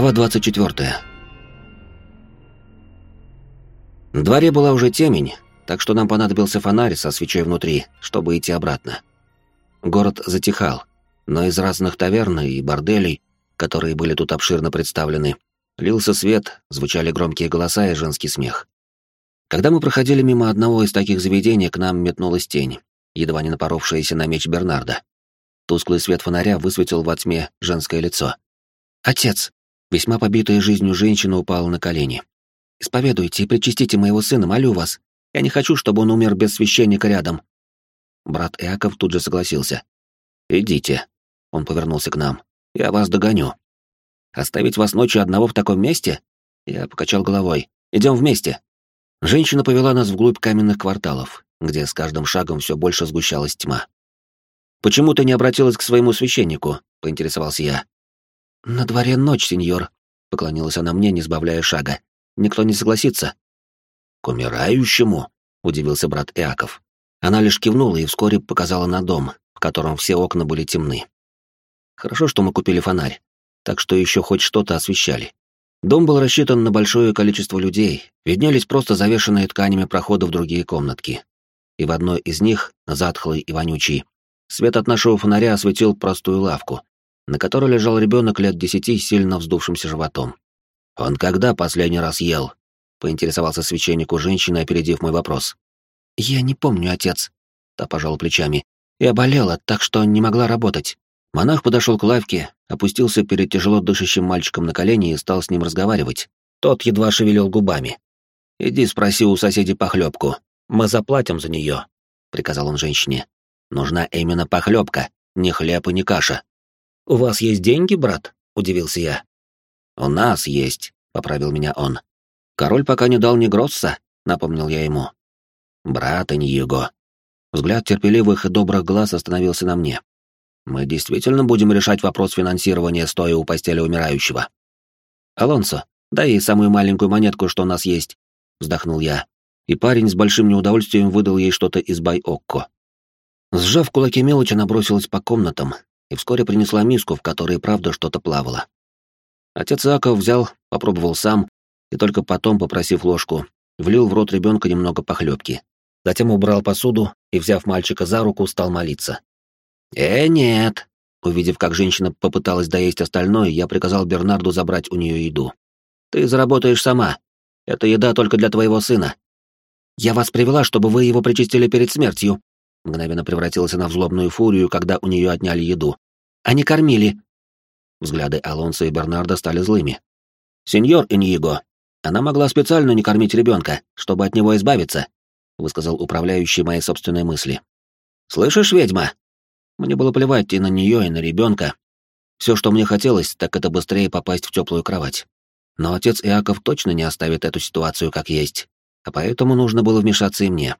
Глава 24. На дворе была уже темень, так что нам понадобился фонарь со свечой внутри, чтобы идти обратно. Город затихал, но из разных таверн и борделей, которые были тут обширно представлены, лился свет, звучали громкие голоса и женский смех. Когда мы проходили мимо одного из таких заведений, к нам метнулась тень, едва не напоровшаяся на меч Бернарда. Тусклый свет фонаря высветил во тьме женское лицо. «Отец!» Весьма побитая жизнью женщина упала на колени. «Исповедуйте и причастите моего сына, молю вас. Я не хочу, чтобы он умер без священника рядом». Брат Иаков тут же согласился. «Идите». Он повернулся к нам. «Я вас догоню». «Оставить вас ночью одного в таком месте?» Я покачал головой. «Идем вместе». Женщина повела нас вглубь каменных кварталов, где с каждым шагом все больше сгущалась тьма. «Почему ты не обратилась к своему священнику?» — поинтересовался я. «На дворе ночь, сеньор», — поклонилась она мне, не сбавляя шага. «Никто не согласится». «К умирающему?» — удивился брат Иаков. Она лишь кивнула и вскоре показала на дом, в котором все окна были темны. Хорошо, что мы купили фонарь, так что еще хоть что-то освещали. Дом был рассчитан на большое количество людей, виднелись просто завешенные тканями проходы в другие комнатки. И в одной из них, затхлый и вонючий, свет от нашего фонаря осветил простую лавку, на которой лежал ребенок лет десяти с сильно вздувшимся животом. «Он когда последний раз ел?» — поинтересовался священник у женщины, опередив мой вопрос. «Я не помню, отец», — та пожала плечами. «Я болела, так что не могла работать». Монах подошел к лавке, опустился перед тяжело дышащим мальчиком на колени и стал с ним разговаривать. Тот едва шевелил губами. «Иди спроси у соседей похлебку. Мы заплатим за нее», — приказал он женщине. «Нужна именно похлебка, не хлеб и не каша». «У вас есть деньги, брат?» — удивился я. «У нас есть», — поправил меня он. «Король пока не дал ни гросса», — напомнил я ему. «Брат, а не его». Взгляд терпеливых и добрых глаз остановился на мне. «Мы действительно будем решать вопрос финансирования, стоя у постели умирающего». «Алонсо, дай ей самую маленькую монетку, что у нас есть», — вздохнул я. И парень с большим неудовольствием выдал ей что-то из Бай-Окко. Сжав кулаки мелочь, она бросилась по комнатам, и вскоре принесла миску, в которой, правда, что-то плавало. Отец Аков взял, попробовал сам, и только потом, попросив ложку, влил в рот ребенка немного похлебки. Затем убрал посуду и, взяв мальчика за руку, стал молиться. «Э, нет!» Увидев, как женщина попыталась доесть остальное, я приказал Бернарду забрать у нее еду. «Ты заработаешь сама. Это еда только для твоего сына. Я вас привела, чтобы вы его причастили перед смертью», Мгновенно превратилась она в злобную фурию, когда у нее отняли еду. «Они кормили!» Взгляды Алонса и Бернарда стали злыми. «Сеньор Иньего, она могла специально не кормить ребенка, чтобы от него избавиться», высказал управляющий мои собственные мысли. «Слышишь, ведьма?» Мне было плевать и на нее, и на ребенка. Все, что мне хотелось, так это быстрее попасть в теплую кровать. Но отец Иаков точно не оставит эту ситуацию как есть, а поэтому нужно было вмешаться и мне.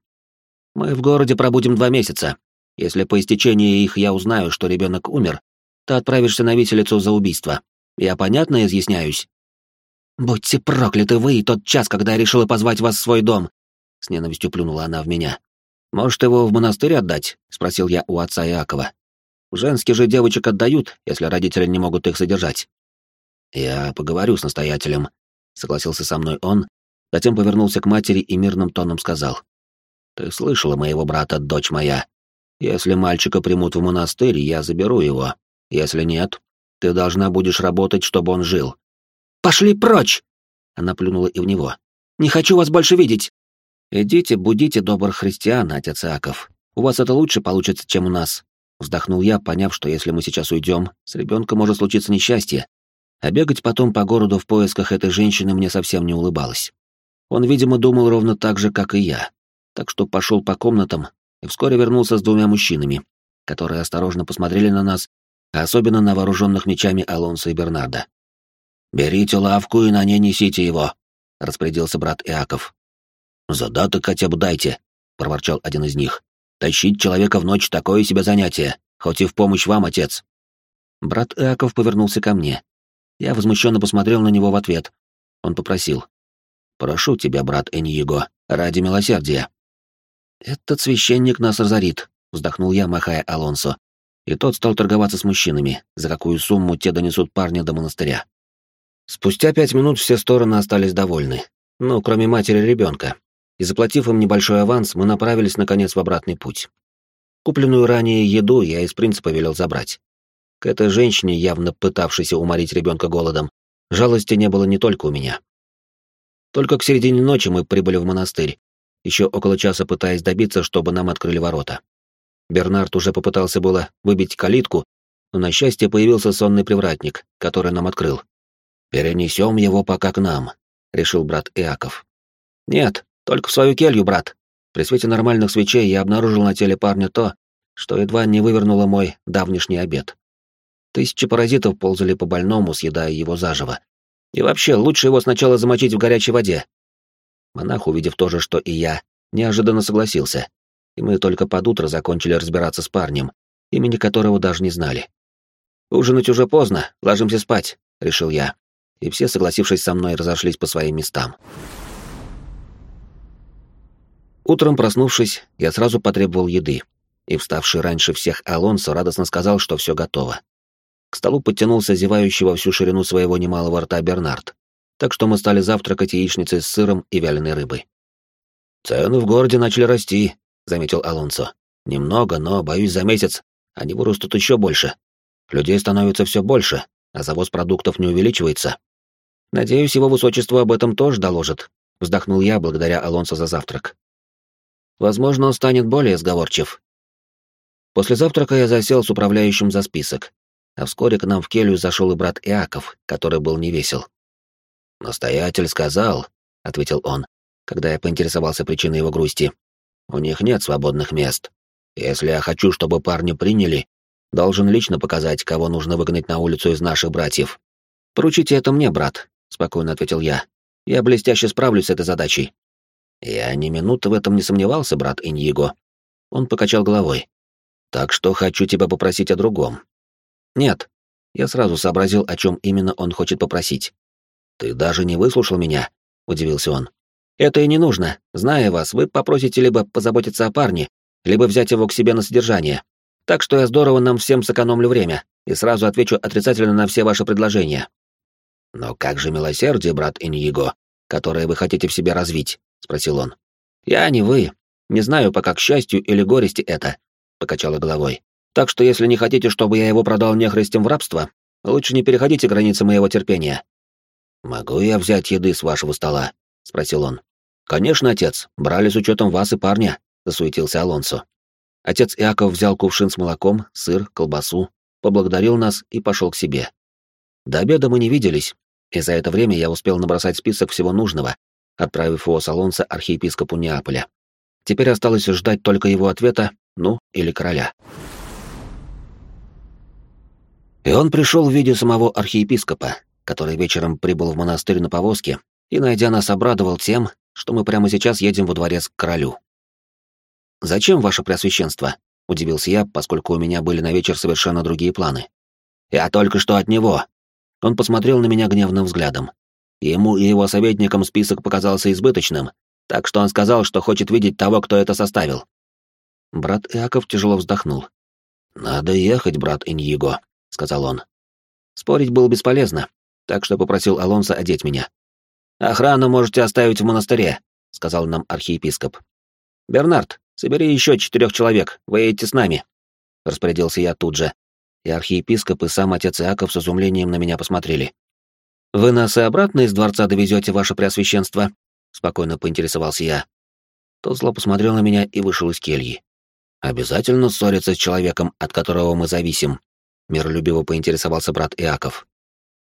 Мы в городе пробудем два месяца. Если по истечении их я узнаю, что ребенок умер, ты отправишься на виселицу за убийство. Я понятно изъясняюсь? Будьте прокляты вы и тот час, когда я решила позвать вас в свой дом. С ненавистью плюнула она в меня. Может, его в монастырь отдать? Спросил я у отца Иакова. Женские же девочек отдают, если родители не могут их содержать. Я поговорю с настоятелем, согласился со мной он, затем повернулся к матери и мирным тоном сказал. Ты слышала моего брата, дочь моя. Если мальчика примут в монастырь, я заберу его. Если нет, ты должна будешь работать, чтобы он жил. Пошли прочь! Она плюнула и в него. Не хочу вас больше видеть. Идите, будите добрых христиан, отец Аков. У вас это лучше получится, чем у нас. Вздохнул я, поняв, что если мы сейчас уйдем, с ребенком может случиться несчастье. А бегать потом по городу в поисках этой женщины мне совсем не улыбалось. Он, видимо, думал ровно так же, как и я так что пошел по комнатам и вскоре вернулся с двумя мужчинами, которые осторожно посмотрели на нас, а особенно на вооруженных мечами Алонса и Бернарда. «Берите лавку и на ней несите его», — распорядился брат Иаков. «Задаток хотя бы дайте», — проворчал один из них. «Тащить человека в ночь — такое себе занятие, хоть и в помощь вам, отец». Брат Иаков повернулся ко мне. Я возмущенно посмотрел на него в ответ. Он попросил. «Прошу тебя, брат Эньего, ради милосердия, «Этот священник нас разорит», — вздохнул я, махая Алонсо. И тот стал торговаться с мужчинами, за какую сумму те донесут парня до монастыря. Спустя пять минут все стороны остались довольны, ну, кроме матери ребенка, и заплатив им небольшой аванс, мы направились, наконец, в обратный путь. Купленную ранее еду я из принципа велел забрать. К этой женщине, явно пытавшейся уморить ребенка голодом, жалости не было не только у меня. Только к середине ночи мы прибыли в монастырь, еще около часа пытаясь добиться, чтобы нам открыли ворота. Бернард уже попытался было выбить калитку, но на счастье появился сонный привратник, который нам открыл. «Перенесем его пока к нам», — решил брат Иаков. «Нет, только в свою келью, брат». При свете нормальных свечей я обнаружил на теле парня то, что едва не вывернуло мой давнишний обед. Тысячи паразитов ползали по больному, съедая его заживо. И вообще, лучше его сначала замочить в горячей воде. Монах, увидев то же, что и я, неожиданно согласился, и мы только под утро закончили разбираться с парнем, имени которого даже не знали. «Ужинать уже поздно, ложимся спать», — решил я, и все, согласившись со мной, разошлись по своим местам. Утром проснувшись, я сразу потребовал еды, и вставший раньше всех Алонсо радостно сказал, что все готово. К столу подтянулся зевающий во всю ширину своего немалого рта Бернард, так что мы стали завтракать яичницей с сыром и вяленой рыбой. «Цены в городе начали расти», — заметил Алонсо. «Немного, но, боюсь, за месяц они вырастут еще больше. Людей становится все больше, а завоз продуктов не увеличивается. Надеюсь, его высочество об этом тоже доложит», — вздохнул я благодаря Алонсо за завтрак. «Возможно, он станет более сговорчив». После завтрака я засел с управляющим за список, а вскоре к нам в келью зашел и брат Иаков, который был невесел. «Настоятель сказал», — ответил он, когда я поинтересовался причиной его грусти, «у них нет свободных мест. Если я хочу, чтобы парни приняли, должен лично показать, кого нужно выгнать на улицу из наших братьев». «Поручите это мне, брат», — спокойно ответил я. «Я блестяще справлюсь с этой задачей». Я ни минуты в этом не сомневался, брат Иньего. Он покачал головой. «Так что хочу тебя попросить о другом. «Нет». Я сразу сообразил, о чем именно он хочет попросить. «Ты даже не выслушал меня?» — удивился он. «Это и не нужно. Зная вас, вы попросите либо позаботиться о парне, либо взять его к себе на содержание. Так что я здорово нам всем сэкономлю время и сразу отвечу отрицательно на все ваши предложения». «Но как же милосердие, брат Иньего, которое вы хотите в себе развить?» — спросил он. «Я не вы. Не знаю пока к счастью или горести это», — покачала головой. Так что если не хотите, чтобы я его продал нехристям в рабство, лучше не переходите границы моего терпения». «Могу я взять еды с вашего стола?» — спросил он. «Конечно, отец. Брали с учетом вас и парня», — засуетился Алонсо. Отец Иаков взял кувшин с молоком, сыр, колбасу, поблагодарил нас и пошел к себе. До обеда мы не виделись, и за это время я успел набросать список всего нужного, отправив его с Алонсо архиепископу Неаполя. Теперь осталось ждать только его ответа, ну, или короля. И он пришел в виде самого архиепископа, который вечером прибыл в монастырь на повозке и, найдя нас, обрадовал тем, что мы прямо сейчас едем во дворец к королю. «Зачем, ваше преосвященство?» — удивился я, поскольку у меня были на вечер совершенно другие планы. «Я только что от него». Он посмотрел на меня гневным взглядом. Ему и его советникам список показался избыточным, так что он сказал, что хочет видеть того, кто это составил. Брат Иаков тяжело вздохнул. «Надо ехать, брат Иньего», — сказал он. Спорить было бесполезно, так что попросил Алонса одеть меня. «Охрану можете оставить в монастыре», — сказал нам архиепископ. «Бернард, собери еще четырех человек, вы едете с нами», — распорядился я тут же. И архиепископ и сам отец Иаков с изумлением на меня посмотрели. «Вы нас и обратно из дворца довезете, ваше преосвященство?» — спокойно поинтересовался я. Тот зло посмотрел на меня и вышел из кельи. «Обязательно ссориться с человеком, от которого мы зависим», миролюбиво поинтересовался брат Иаков.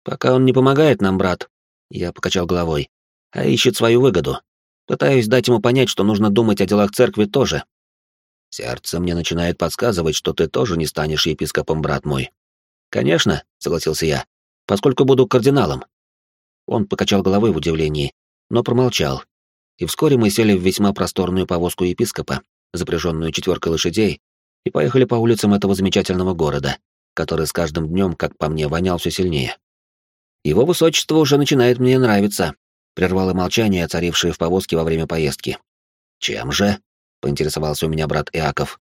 Пока он не помогает нам, брат, я покачал головой, а ищет свою выгоду. Пытаюсь дать ему понять, что нужно думать о делах церкви тоже. Сердце мне начинает подсказывать, что ты тоже не станешь епископом, брат мой. Конечно, согласился я, поскольку буду кардиналом. Он покачал головой в удивлении, но промолчал. И вскоре мы сели в весьма просторную повозку епископа, запряженную четверкой лошадей, и поехали по улицам этого замечательного города, который с каждым днем, как по мне, вонял все сильнее. «Его высочество уже начинает мне нравиться», — прервало молчание, царившее в повозке во время поездки. «Чем же?» — поинтересовался у меня брат Иаков.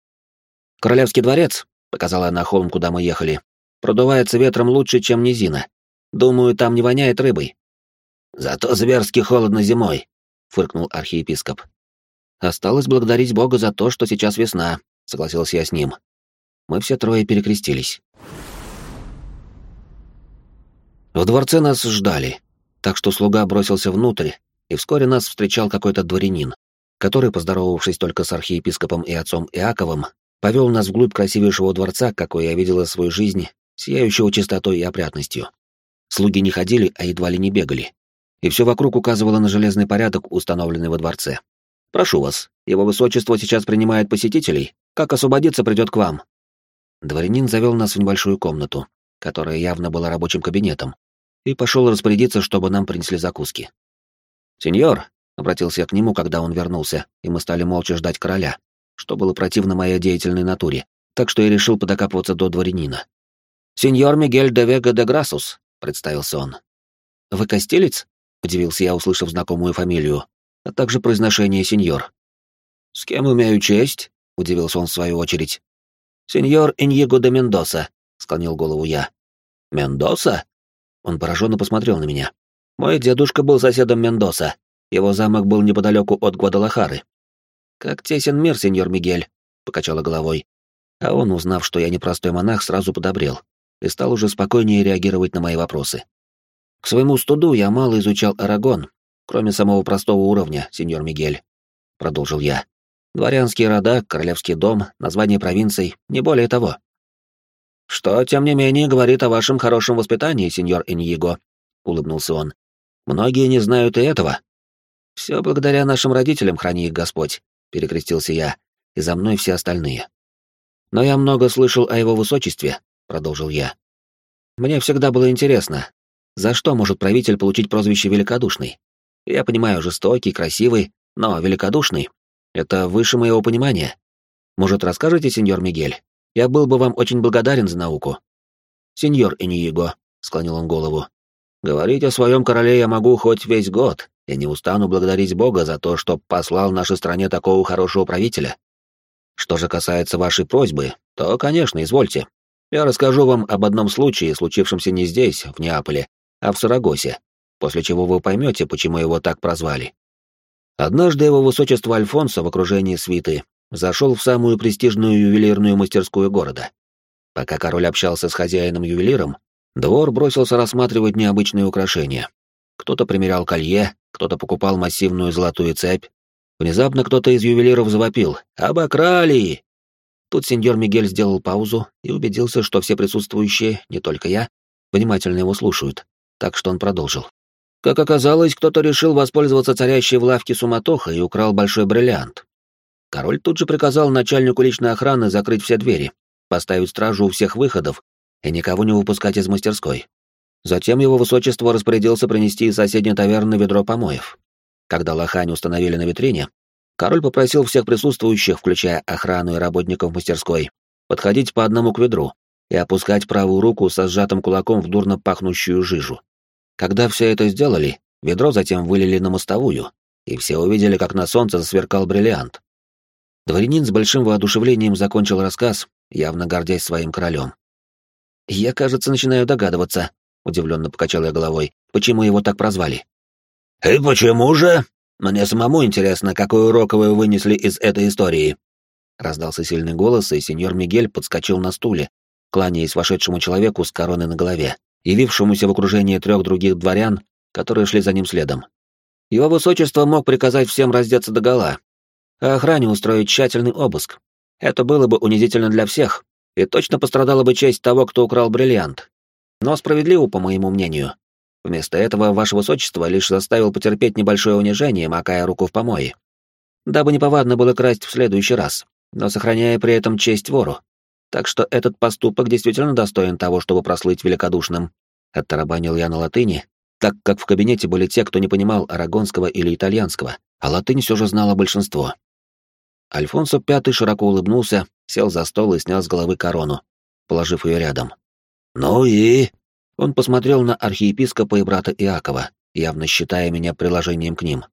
«Королевский дворец», — показала на холм, куда мы ехали, — «продувается ветром лучше, чем низина. Думаю, там не воняет рыбой». «Зато зверски холодно зимой», — фыркнул архиепископ. «Осталось благодарить Бога за то, что сейчас весна», — согласился я с ним. Мы все трое перекрестились. В дворце нас ждали, так что слуга бросился внутрь, и вскоре нас встречал какой-то дворянин, который, поздоровавшись только с архиепископом и отцом Иаковым, повел нас вглубь красивейшего дворца, какой я видела свою жизнь, сияющего чистотой и опрятностью. Слуги не ходили, а едва ли не бегали. И все вокруг указывало на железный порядок, установленный во дворце. «Прошу вас, его высочество сейчас принимает посетителей. Как освободиться, придет к вам». Дворянин завел нас в небольшую комнату, которая явно была рабочим кабинетом, и пошел распорядиться, чтобы нам принесли закуски. «Сеньор», — обратился я к нему, когда он вернулся, и мы стали молча ждать короля, что было противно моей деятельной натуре, так что я решил подокапываться до дворянина. «Сеньор Мигель де Вега де Грасус», — представился он. «Вы костелец?» — удивился я, услышав знакомую фамилию, а также произношение «сеньор». «С кем имею честь?» — удивился он в свою очередь. «Сеньор Иньего де Мендоса», — склонил голову я. «Мендоса?» Он пораженно посмотрел на меня. Мой дедушка был соседом Мендоса. Его замок был неподалеку от Гвадалахары. Как тесен мир, сеньор Мигель, покачала головой. А он, узнав, что я непростой монах, сразу подобрел и стал уже спокойнее реагировать на мои вопросы. К своему студу я мало изучал Арагон, кроме самого простого уровня, сеньор Мигель, продолжил я. Дворянские рода, королевский дом, название провинций, не более того. «Что, тем не менее, говорит о вашем хорошем воспитании, сеньор Иньего», — улыбнулся он. «Многие не знают и этого». «Все благодаря нашим родителям, храни их Господь», — перекрестился я, и за мной все остальные. «Но я много слышал о его высочестве», — продолжил я. «Мне всегда было интересно, за что может правитель получить прозвище «великодушный»? Я понимаю, жестокий, красивый, но великодушный — это выше моего понимания. Может, расскажете, сеньор Мигель, я был бы вам очень благодарен за науку. Сеньор Иниего, склонил он голову. Говорить о своем короле я могу хоть весь год, и не устану благодарить Бога за то, что послал нашей стране такого хорошего правителя. Что же касается вашей просьбы, то, конечно, извольте. Я расскажу вам об одном случае, случившемся не здесь, в Неаполе, а в Сарагосе, после чего вы поймете, почему его так прозвали. Однажды его высочество Альфонсо в окружении свиты зашел в самую престижную ювелирную мастерскую города. Пока король общался с хозяином-ювелиром, двор бросился рассматривать необычные украшения. Кто-то примерял колье, кто-то покупал массивную золотую цепь. Внезапно кто-то из ювелиров завопил «Обокрали!». Тут сеньор Мигель сделал паузу и убедился, что все присутствующие, не только я, внимательно его слушают, так что он продолжил. Как оказалось, кто-то решил воспользоваться царящей в лавке суматохой и украл большой бриллиант. Король тут же приказал начальнику личной охраны закрыть все двери, поставить стражу у всех выходов и никого не выпускать из мастерской. Затем его высочество распорядился принести из соседней таверны ведро помоев. Когда лохань установили на витрине, король попросил всех присутствующих, включая охрану и работников мастерской, подходить по одному к ведру и опускать правую руку со сжатым кулаком в дурно пахнущую жижу. Когда все это сделали, ведро затем вылили на мостовую, и все увидели, как на солнце засверкал бриллиант. Дворянин с большим воодушевлением закончил рассказ, явно гордясь своим королем. «Я, кажется, начинаю догадываться», — удивленно покачал я головой, «почему его так прозвали». «И почему же? Мне самому интересно, какой урок вы вынесли из этой истории». Раздался сильный голос, и сеньор Мигель подскочил на стуле, кланяясь вошедшему человеку с короной на голове, явившемуся в окружении трех других дворян, которые шли за ним следом. Его высочество мог приказать всем раздеться догола, а охране устроить тщательный обыск. Это было бы унизительно для всех, и точно пострадала бы честь того, кто украл бриллиант. Но справедливо, по моему мнению. Вместо этого ваше высочество лишь заставил потерпеть небольшое унижение, макая руку в помое. Дабы неповадно было красть в следующий раз, но сохраняя при этом честь вору. Так что этот поступок действительно достоин того, чтобы прослыть великодушным. Оттарабанил я на латыни, так как в кабинете были те, кто не понимал арагонского или итальянского, а латынь все же знало большинство. Альфонсо Пятый широко улыбнулся, сел за стол и снял с головы корону, положив ее рядом. «Ну и...» Он посмотрел на архиепископа и брата Иакова, явно считая меня приложением к ним.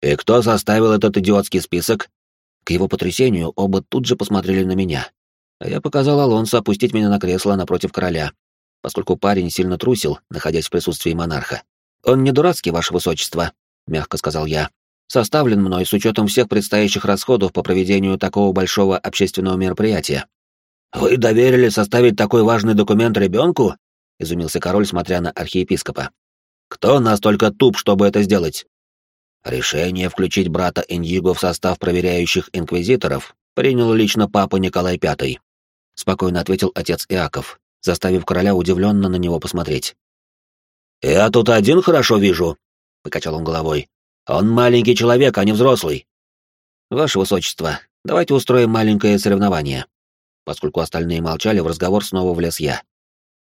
«И кто составил этот идиотский список?» К его потрясению оба тут же посмотрели на меня. А я показал Алонсо опустить меня на кресло напротив короля. Поскольку парень сильно трусил, находясь в присутствии монарха. «Он не дурацкий, ваше высочество», — мягко сказал я. «Составлен мной с учетом всех предстоящих расходов по проведению такого большого общественного мероприятия». «Вы доверили составить такой важный документ ребенку?» — изумился король, смотря на архиепископа. «Кто настолько туп, чтобы это сделать?» Решение включить брата Иньего в состав проверяющих инквизиторов принял лично папа Николай V. Спокойно ответил отец Иаков, заставив короля удивленно на него посмотреть. «Я тут один хорошо вижу», — покачал он головой. «Он маленький человек, а не взрослый». «Ваше высочество, давайте устроим маленькое соревнование». Поскольку остальные молчали, в разговор снова влез я.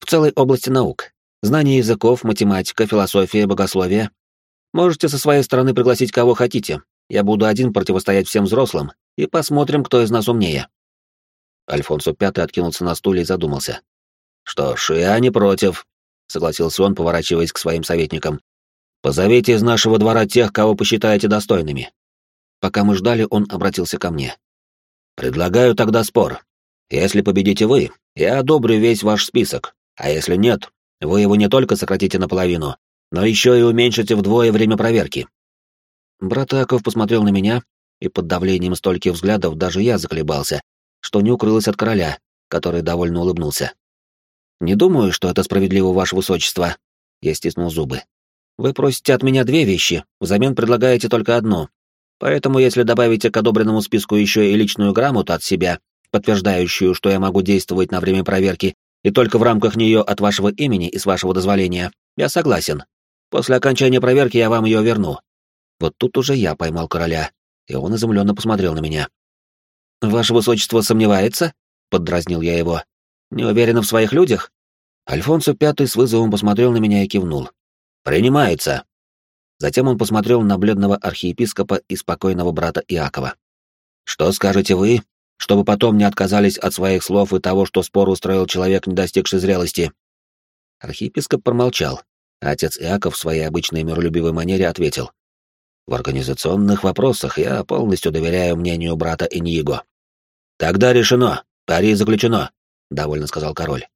«В целой области наук. Знание языков, математика, философия, богословие. Можете со своей стороны пригласить кого хотите. Я буду один противостоять всем взрослым, и посмотрим, кто из нас умнее». Альфонсо Пятый откинулся на стуле и задумался. «Что ж, я не против», — согласился он, поворачиваясь к своим советникам. «Позовите из нашего двора тех, кого посчитаете достойными». Пока мы ждали, он обратился ко мне. «Предлагаю тогда спор. Если победите вы, я одобрю весь ваш список, а если нет, вы его не только сократите наполовину, но еще и уменьшите вдвое время проверки». Брат Аков посмотрел на меня, и под давлением стольких взглядов даже я заколебался, что не укрылось от короля, который довольно улыбнулся. «Не думаю, что это справедливо, ваше высочество», — я стиснул зубы. «Вы просите от меня две вещи, взамен предлагаете только одну. Поэтому, если добавите к одобренному списку еще и личную грамоту от себя, подтверждающую, что я могу действовать на время проверки, и только в рамках нее от вашего имени и с вашего дозволения, я согласен. После окончания проверки я вам ее верну». Вот тут уже я поймал короля, и он изумленно посмотрел на меня. «Ваше высочество сомневается?» — поддразнил я его. Не уверена в своих людях? Альфонсо Пятый с вызовом посмотрел на меня и кивнул. «Принимается». Затем он посмотрел на бледного архиепископа и спокойного брата Иакова. «Что скажете вы, чтобы потом не отказались от своих слов и того, что спор устроил человек, не достигший зрелости?» Архиепископ промолчал, а отец Иаков в своей обычной миролюбивой манере ответил. «В организационных вопросах я полностью доверяю мнению брата Иньего». «Тогда решено. Пари заключено», — довольно сказал король.